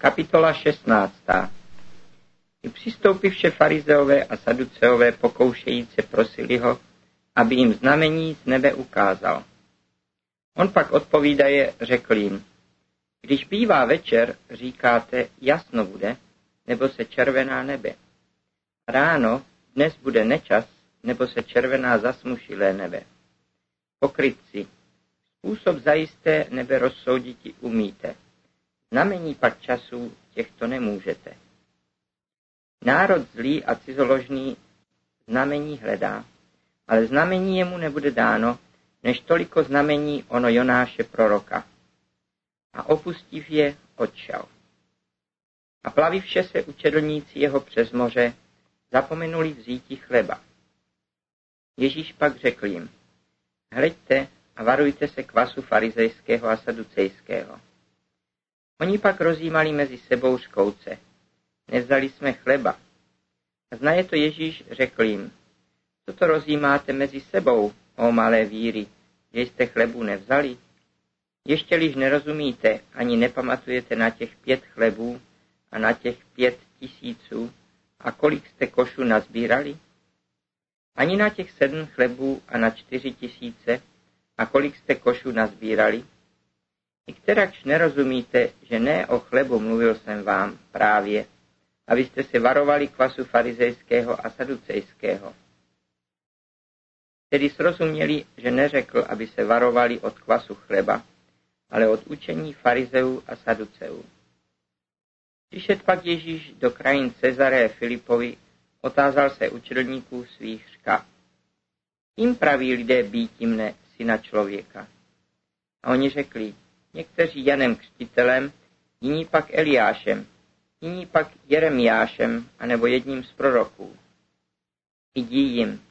Kapitola 16. I přistoupivše farizeové a saduceové pokoušejíce prosili ho, aby jim znamení z nebe ukázal. On pak odpovídaje řekl jim, když bývá večer, říkáte, jasno bude, nebo se červená nebe. Ráno, dnes bude nečas, nebo se červená zasmušilé nebe. Pokrytci, způsob zajisté nebe rozsouditi umíte Znamení pak času těchto nemůžete. Národ zlý a cizoložný znamení hledá, ale znamení jemu nebude dáno, než toliko znamení ono Jonáše proroka. A opustiv je, odšel. A plavivše se učedlníci jeho přes moře, zapomenuli vzíti chleba. Ježíš pak řekl jim, hleďte a varujte se kvasu farizejského a saducejského. Oni pak rozjímali mezi sebou škouce. Nevzali jsme chleba. A znaje to Ježíš řekl jim, co to rozjímáte mezi sebou, o malé víry, že jste chlebu nevzali? Ještě-liž nerozumíte, ani nepamatujete na těch pět chlebů a na těch pět tisíců a kolik jste košů nazbírali? Ani na těch sedm chlebů a na čtyři tisíce a kolik jste košů nazbírali? Některakž nerozumíte, že ne o chlebu mluvil jsem vám právě, abyste se varovali kvasu farizejského a saducejského. Tedy srozuměli, že neřekl, aby se varovali od kvasu chleba, ale od učení farizeů a saduceů. Přišet pak Ježíš do krajin Cezaré Filipovi, otázal se učedlníků svých řka. Kým praví lidé být mne, syna člověka? A oni řekli, někteří Janem Křtitelem, jiní pak Eliášem, jiní pak Jeremiášem, anebo jedním z proroků. Jdi jim,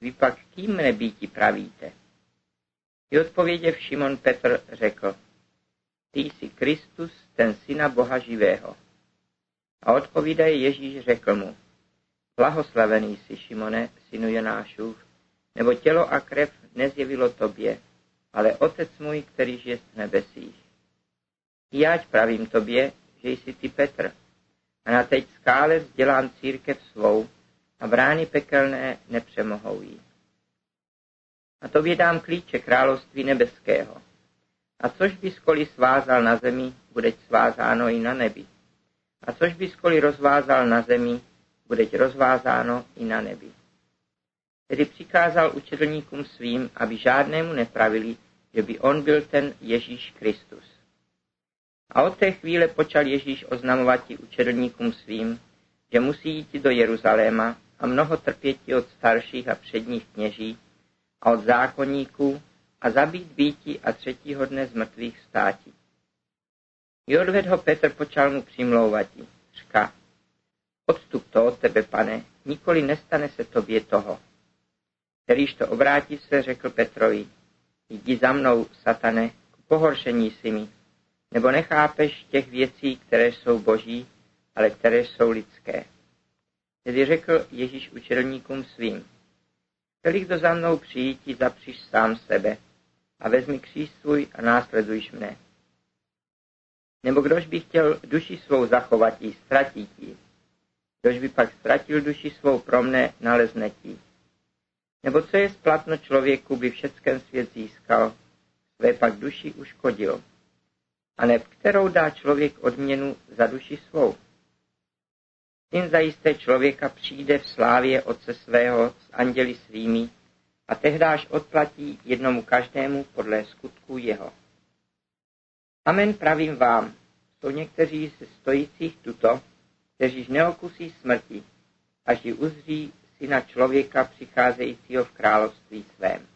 vy pak kým nebýti pravíte? I odpověděv Šimon Petr řekl, ty jsi Kristus, ten syna Boha živého. A odpovídaje Ježíš řekl mu, blahoslavený jsi, Šimone, synu Jonášův, nebo tělo a krev nezjevilo tobě, ale Otec můj, který žije v nebesích. Jáť pravím tobě, že jsi ty Petr, a na teď skále vzdělám církev svou a brány pekelné nepřemohou jí. A tobě dám klíče království nebeského. A což by skoli svázal na zemi, bude svázáno i na nebi. A což by skoli rozvázal na zemi, bude rozvázáno i na nebi. Tedy přikázal učedlníkům svým, aby žádnému nepravili, že by on byl ten Ježíš Kristus. A od té chvíle počal Ježíš oznamovat učedlníkům svým, že musí jít do Jeruzaléma a mnoho trpěti od starších a předních kněží a od zákonníků a zabít býti a třetího dne z mrtvých státí. I odved ho Petr počal mu přimlouvati. Řka, odstup to od tebe, pane, nikoli nestane se tobě toho. Kterýž to obrátí se, řekl Petrovi, jdi za mnou, satane, k pohoršení si mi, nebo nechápeš těch věcí, které jsou boží, ale které jsou lidské. Tedy řekl Ježíš učedlníkům svým, chtěli kdo za mnou přijít, zapříš sám sebe a vezmi kříž svůj a následujš mne. Nebo kdož by chtěl duši svou zachovat jí, ztratit jí. Kdož by pak ztratil duši svou pro mne, nalezne tí. Nebo co je splatno člověku, by všecken svět získal, své pak duši uškodil. A neb kterou dá člověk odměnu za duši svou. Syn zajisté člověka přijde v slávě otce svého s anděli svými a tehdáž odplatí jednomu každému podle skutků jeho. Amen pravím vám, jsou někteří ze stojících tuto, kteříž neokusí smrti, až ji uzří syna člověka přicházejícího v království svém.